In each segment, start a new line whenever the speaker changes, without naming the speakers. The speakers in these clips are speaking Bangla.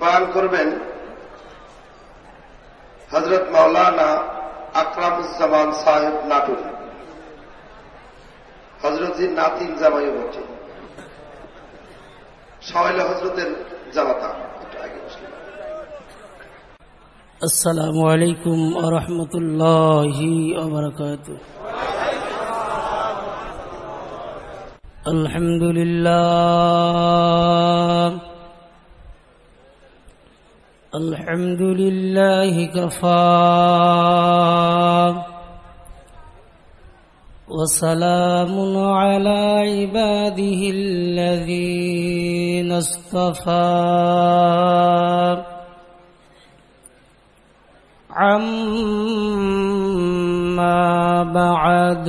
বয়ান করবেন হজরত মাওলানা আকরামুজ্জামান সাহেব নাটুর। হজরতের নাতিন জামাইও বটে। সবাইলে হজরতের জামাতা। আগে
আসসালামু আলাইকুম আরহামতুল্লাহি আলহামদুলিল্লাহ। الحمد لله كفى. وسلام على عباده الذين اصطفى. عما بعد.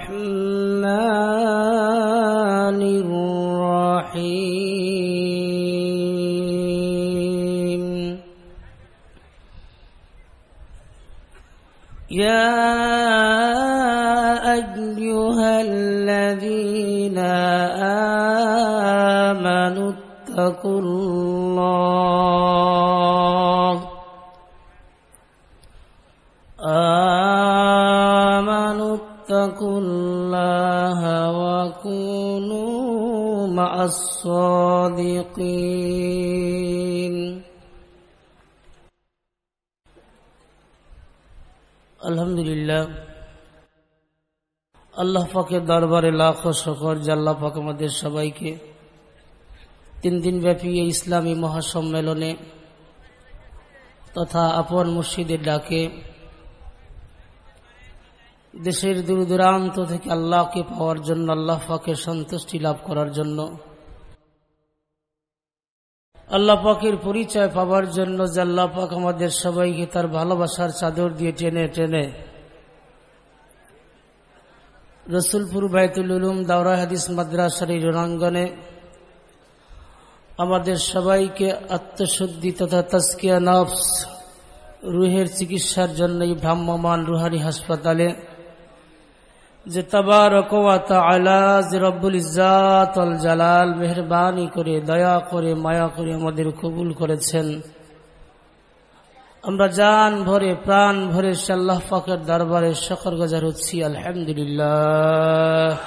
وكونوا مع الصادقين আলহামদুলিল্লাহ আল্লাহ পাকের দরবারে লাখ শকর জাল্লাহ পাক আমাদের সবাইকে তিন দিন ব্যাপী এই ইসলামী মহাসম্মেলনে তথা আপন মসজিদের ডাকে দেশের দূর দূরান্ত থেকে আল্লাহকে পাওয়ার জন্য আল্লাহ পাকের সন্তুষ্টি লাভ করার জন্য আল্লাহ পাকের পরিচয় পাবার জন্য যে আল্লাহ পাক আমাদের সবাইকে তার ভালোবাসার চাদর দিয়ে টেনে টেনে। রসুলপুর বাইতুল উলুম দাওরা হাদিস মাদ্রাসার রণাঙ্গনে আমাদের সবাইকে আত্মশুদ্ধি তথা তাস্কিয়া নফস, রুহের চিকিৎসার জন্য এই ভ্রাম্যমান রুহারি হাসপাতালে যে যে রব্বুল ইজাত জালাল মেহরবানি করে, দয়া করে, মায়া করে আমাদের কবুল করেছেন। আমরা জান ভরে, প্রাণ ভরে সাল্লাহ পাকের দরবারে শকর গজার হচ্ছি, আলহামদুলিল্লাহ।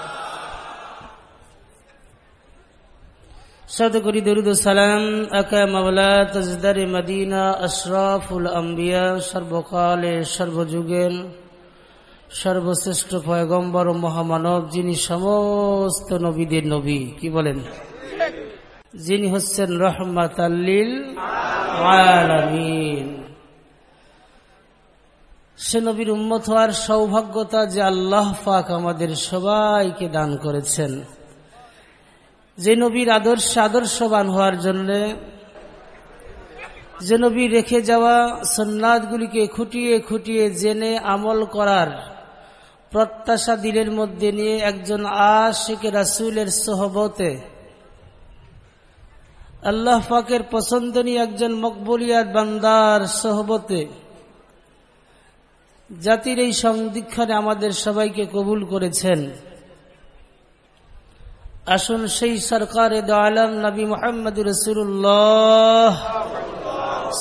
আশরাফুল সর্বকালে, সর্বযুগের সর্বশ্রেষ্ঠ পয়গম্বর মহামানব, যিনি সমস্ত নবীদের নবী। কি বলেন? যিনি হচ্ছেন রহমাত সে নবীর উম্মত হওয়ার সৌভাগ্যতা যে আল্লাহ পাক আমাদের সবাইকে দান করেছেন। যে নবীর আদর্শ আদর্শবান হওয়ার জন্য, যে নবী রেখে যাওয়া সন্ন্যাদগুলিকে খুঁটিয়ে খুঁটিয়ে জেনে আমল করার প্রত্যাশা দিলের মধ্যে নিয়ে একজন আশিক রাসুলের সহবতে আল্লাহ পাকের পছন্দনীয় একজন মকবুলিয়াত বান্দার সহবতে জাতির এই সংদীক্ষণে আমাদের সবাইকে কবুল করেছেন। আসুন সেই সরকারে আলম নবী মোহাম্মদ রসুল্লাহ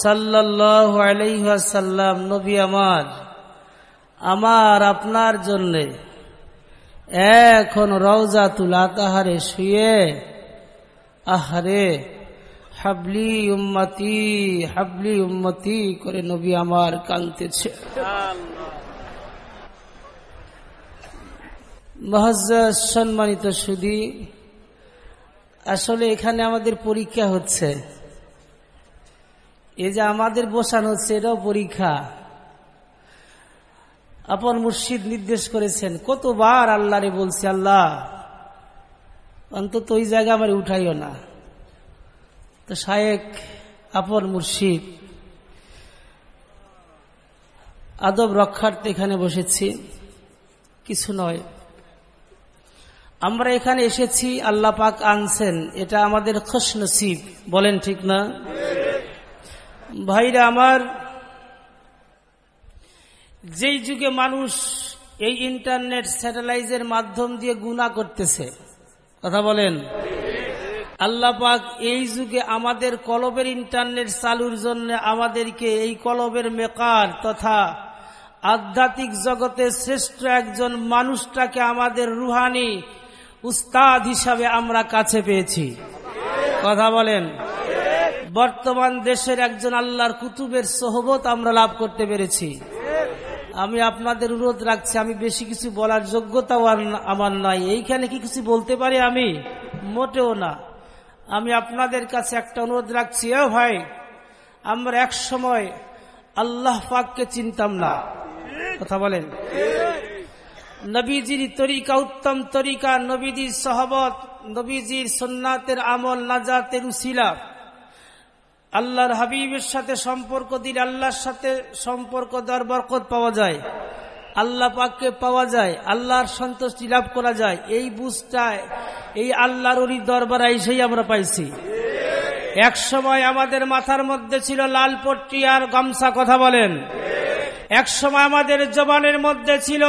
সাল্লাহ আলাইসাল্লাম নবী আমার আমার আপনার জন্য। এখন রওজা তুলা তাহারে শুয়ে, আহারে, হাবলি উম্মতি হাবলি উম্মতি করে নবী আমার কানতেছে। মহাজ সম্মানিত সুদী আসলে এখানে আমাদের পরীক্ষা হচ্ছে। এই যে আমাদের বসানো হচ্ছে, এটাও পরীক্ষা। আপন মুর্শিদ নির্দেশ করেছেন, কতবার আল্লাহরে বলছে, আল্লাহ, অন্তত ওই জায়গা আমার উঠাইও না। তো শায়েক আপন মুর্শিদ, আদব রক্ষার্থে এখানে বসেছি, কিছু নয়। আমরা এখানে এসেছি, আল্লাহ পাক আনছেন, এটা আমাদের খোশ নসিব বলেন ঠিক না? ভাইরা আমার যেই যুগে মানুষ এই ইন্টারনেট স্যাটেলাইটের মাধ্যম দিয়ে গুণা করতেছে, কথা বলেন। আল্লাহ পাক এই যুগে আমাদের কলবের ইন্টারনেট চালুর জন্য আমাদেরকে এই কলবের মেকার তথা আধ্যাত্মিক জগতে শ্রেষ্ঠ একজন মানুষটাকে আমাদের রুহানি উস্তাদ হিসাবে আমরা কাছে পেয়েছি। কথা বলেন। বর্তমান দেশের একজন আল্লাহর কুতুবের সহবত আমরা লাভ করতে পেরেছি। আমি আপনাদের অনুরোধ রাখছি, আমি বেশি কিছু বলার যোগ্যতাও আমার নাই। এইখানে কি কিছু বলতে পারি আমি? মোটেও না। আমি আপনাদের কাছে একটা অনুরোধ রাখছি ও ভাই, আমরা এক সময় আল্লাহ পাককে চিনতাম না। কথা বলেন। নবীজির তরিকা, উত্তম তরিকা, নবীজির সহবত, নবীজির সোননাথের আমল নাজাতের উসিলা। আল্লাহর হাবিবের সাথে সম্পর্ক দিলে আল্লাহর সাথে সম্পর্ক দেওয়ার বরকত পাওয়া যায়। আল্লাহ পাককে পাওয়া যায়, আল্লাহর সন্তুষ্টি লাভ করা যায়। এই বুঝটায়, এই আল্লাহর ওরি দরবার এসেই আমরা পাইছি। এক সময় আমাদের মাথার মধ্যে ছিল লাল পট্টি আর গামছা কথা বলেন। এক সময় আমাদের জবানের মধ্যে ছিল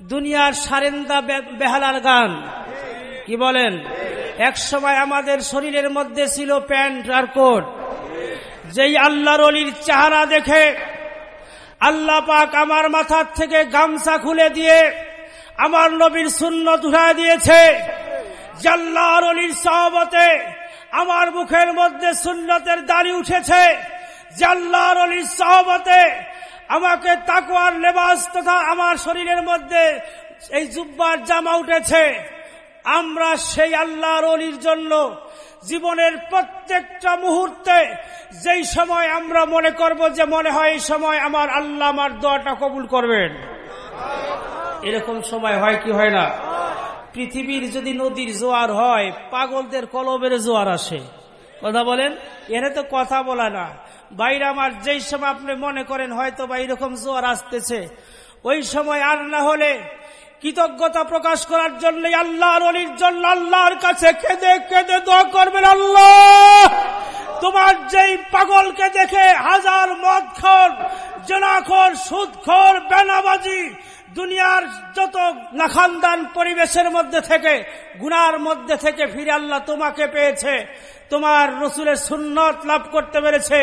দুনিয়ার সারেন্দা বেহালার গান। কি বলেন? এক সময় আমাদের শরীরের মধ্যে ছিল প্যান্ট আর কোট। যেই আল্লাহর অলির চেহারা দেখে আল্লাহ পাক আমার মাথার থেকে গামছা খুলে দিয়ে আমার নবীর শূন্য উঠায় দিয়েছে। জাল্লাহর অলির সহবতে আমার মুখের মধ্যে সুন্নতের দাড়ি উঠেছে। জাল্লাহর অলির সহবতে আমাকে তাকুয়ার লেবাস তথা আমার শরীরের মধ্যে এই জুব্বার জামা উঠেছে। আমরা সেই আল্লাহর অলির জন্য জীবনের প্রত্যেকটা মুহূর্তে যেই সময় আমরা মনে করব যে মনে হয় এই সময় আমার আল্লাহ আমার দোয়াটা কবুল করবেন। এরকম সময় হয় কি হয় না? পৃথিবীর যদি নদীর জোয়ার হয়, পাগলদের কলবের জোয়ার আসে। কথা বলেন? এনে তো কথা বলা না। বাইরে আমার যেই সময় আপনি মনে করেন হয়তো বা এরকম জোয়ার আসতেছে, ওই সময় আর না হলে কৃতজ্ঞতা প্রকাশ করার জন্য আল্লাহর অলির জন্য আল্লাহর কাছে কেঁদে কেঁদে দোয়া করবেন আল্লাহ। তোমার যেই পাগলকে দেখে হাজার মদ খর জনাখর, সুদখর বেনাবাজি দুনিয়ার যত নাখানদান পরিবেশের মধ্যে থেকে, গুনার মধ্যে থেকে ফিরে আল্লাহ তোমাকে পেয়েছে। তোমার রসুলের সুন্নত লাভ করতে পেরেছে।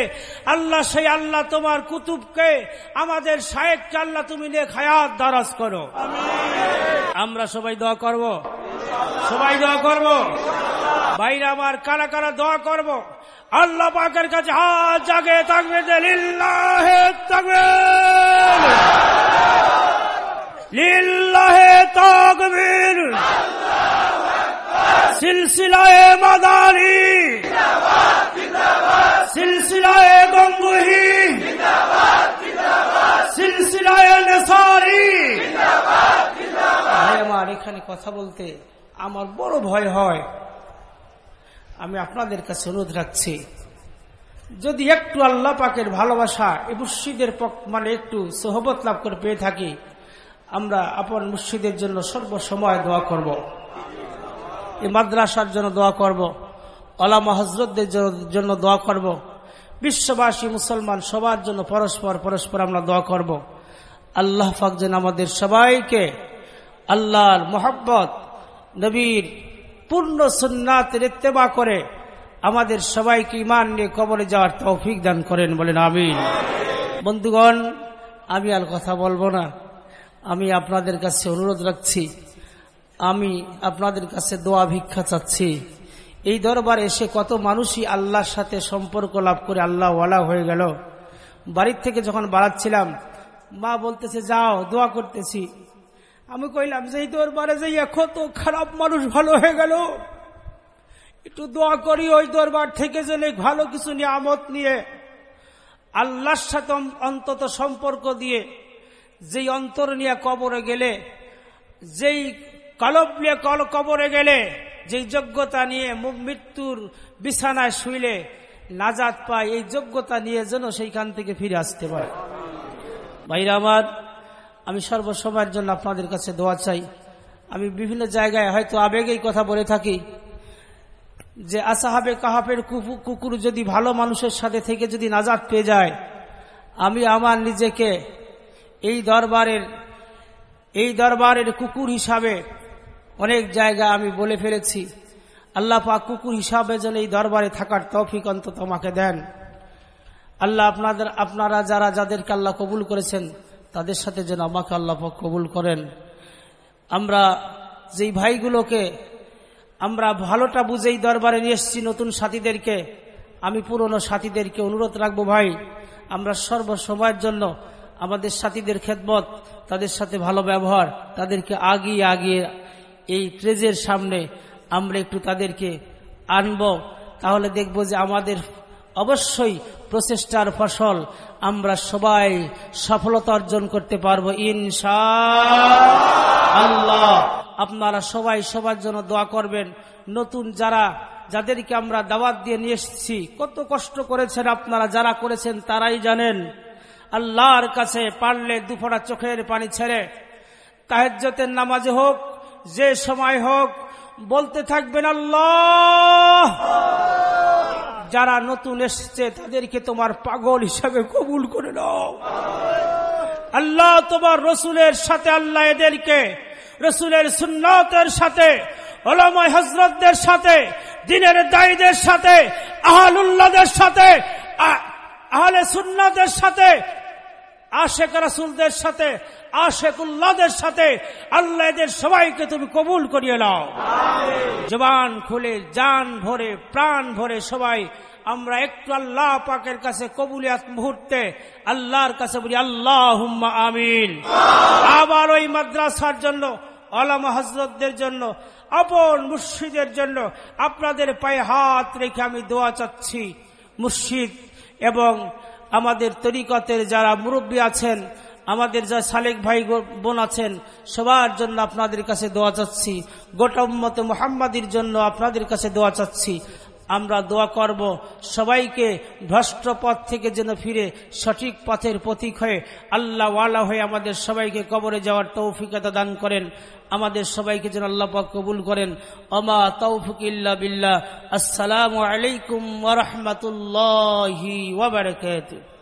আল্লাহ সেই আল্লাহ তোমার কুতুবকে, আমাদের শায়েককে আল্লাহ তুমি নিয়ে খায়াত দারাজ করো। আমরা সবাই দোয়া করব। সবাই দোয়া করব। বাইরে আমার কারা কারা দোয়া করব? আল্লাহ পাকের কাছে হাত জাগে থাকবে লিল্লাহে থাকবে লিল্লাহে তাকবীর। সিলসিলায় মাদানি। সিলসিলায় গঙ্গুহি। সিলসিলায় ভাই আমার, এখানে কথা বলতে আমার বড় ভয় হয়। আমি আপনাদের কাছে অনুরোধ রাখছি, যদি একটু আল্লাহ পাকের ভালোবাসা এই মুর্শিদের মানে একটু সহবত লাভ করে পেয়ে থাকি, আমরা আপন মুর্শিদের জন্য সর্বসময় দোয়া করব। এই মাদ্রাসার জন্য দোয়া করব। অলামা হজরতদের জন্য দোয়া করব। বিশ্ববাসী মুসলমান সবার জন্য পরস্পর পরস্পর আমরা দোয়া করব। আল্লাহ ফাক যেন আমাদের সবাইকে আল্লাহর মোহাব্বত, নবীর পূর্ণ সুন্নাতের ইত্তেবা করে আমাদের সবাইকে ইমান নিয়ে কবরে যাওয়ার তৌফিক দান করেন বলেন, আমিন বন্ধুগণ, আমি আর কথা বলব না আমি আপনাদের কাছে অনুরোধ রাখছি আমি আপনাদের কাছে দোয়া ভিক্ষা চাচ্ছি। এই দরবার এসে কত মানুষই আল্লাহর সাথে সম্পর্ক লাভ করে আল্লাহ ওয়ালা হয়ে গেল। বাড়ির থেকে যখন বাড়াচ্ছিলাম, মা বলতেছে, যাও, দোয়া করতেছি। আমি কইলাম যে এই দরবারে যে কত খারাপ মানুষ ভালো হয়ে গেল, একটু দোয়া করি ওই দরবার থেকে যেন ভালো কিছু নিয়ামত নিয়ে আল্লাহর সাথে অন্তত সম্পর্ক দিয়ে, যেই অন্তর নিয়ে কবরে গেলে, যেই কলব নিয়ে কল কবরে গেলে যেই যোগ্যতা নিয়ে মৃত্যুর বিছানায় শুইলে নাজাত পায়, এই যোগ্যতা নিয়ে যেন সেইখান থেকে ফিরে আসতে পারে। ভাইরা আমার, আমি সর্বসময়ের জন্য আপনাদের কাছে দোয়া চাই। আমি বিভিন্ন জায়গায় হয়তো আবেগেই কথা বলে থাকি যে, আসাহাবে কাহাফের কুকু- কুকুর যদি ভালো মানুষের সাথে থেকে যদি নাজাদ পেয়ে যায়, আমি আমার নিজেকে এই দরবারের এই দরবারের কুকুর হিসাবে অনেক জায়গা আমি বলে ফেলেছি। আল্লাহ পাক কুকুর হিসাবে যেন এই দরবারে থাকার তৌফিক অন্তত আমাকে দেন। আল্লাহ আপনাদের, আপনারা যারা, যাদেরকে আল্লাহ কবুল করেছেন, তাদের সাথে যেন আমাকে আল্লাহ পাক কবুল করেন। আমরা যেই ভাইগুলোকে, আমরা ভালোটা বুঝেই দরবারে নিয়ে এসেছি নতুন সাথীদেরকে, আমি পুরনো সাথীদেরকে অনুরোধ রাখব ভাই, আমরা সর্বসময়ের জন্য আমাদের সাথীদের খেদমত, তাদের সাথে ভালো ব্যবহার, তাদেরকে আগিয়ে আগিয়ে এই ট্রেজের সামনে আমরা একটু তাদেরকে আনব। তাহলে দেখব যে আমাদের অবশ্যই প্রচেষ্টার ফসল আমরা সবাই সফলতা অর্জন করতে পারব, ইনশা আল্লাহ। আপনারা সবাই সবার জন্য দোয়া করবেন। নতুন যারা, যাদেরকে আমরা দাওয়াত দিয়ে নিয়ে এসেছি, কত কষ্ট করেছেন আপনারা, যারা করেছেন তারাই জানেন। আল্লাহর কাছে পারলে দুফোড়া চোখের পানি ছেড়ে তাহেজ্জতের নামাজে হোক যে সময় হোক, বলতে থাকবেন আল্লাহ। যারা নতুন এসছে, তাদেরকে তোমার পাগল হিসাবে কবুল করে নাও। আল্লাহ তোমার রসুলের সাথে, আল্লাহ এদেরকে রসুলের সুন্নতের সাথে, ওলামায় হজরতদের সাথে, দিনের দায়ীদের সাথে, আহলুল্লাহদের সাথে আহলে সুন্নতের সাথে, আশেখ রাসুলদের সাথে আশেকুল্লাহদের সাথে আল্লাহ এদের সবাইকে তুমি কবুল করিয়ে নাও। জবান খুলে জান ভরে প্রাণ ভরে সবাই আমরা একটু আল্লাহ পাকের কাছে কবুলিয়াত মুহূর্তে আল্লাহর কাছে বলি আল্লাহ আমিন। আবার ওই মাদ্রাসার জন্য আলামা হজরতদের জন্য আপন মুর্শিদের জন্য আপনাদের পায়ে হাত রেখে আমি দোয়া চাচ্ছি মুর্শিদ এবং আমাদের তরিকতের যারা মুরব্বী আছেন আমাদের যা সালেক ভাই বোন আছেন, সবার জন্য আপনাদের কাছে দোয়া চাচ্ছি। গোটা উম্মতে মোহাম্মদীর জন্য আপনাদের কাছে দোয়া চাচ্ছি। আমরা দোয়া করব, সবাইকে ভ্রষ্ট পথ থেকে যেন ফিরে, সঠিক পথের প্রতীক হয়ে, আল্লাহ ওয়ালা হয়ে আমাদের সবাইকে কবরে যাওয়ার তৌফিকতা দান করেন। আমাদের সবাইকে যেন আল্লাহ পাক কবুল করেন। অমা তৌফিক ইল্লা বিল্লাহ। আসসালামু আলাইকুম ওয়া রাহমাতুল্লাহি ওয়া বারাকাতুহু।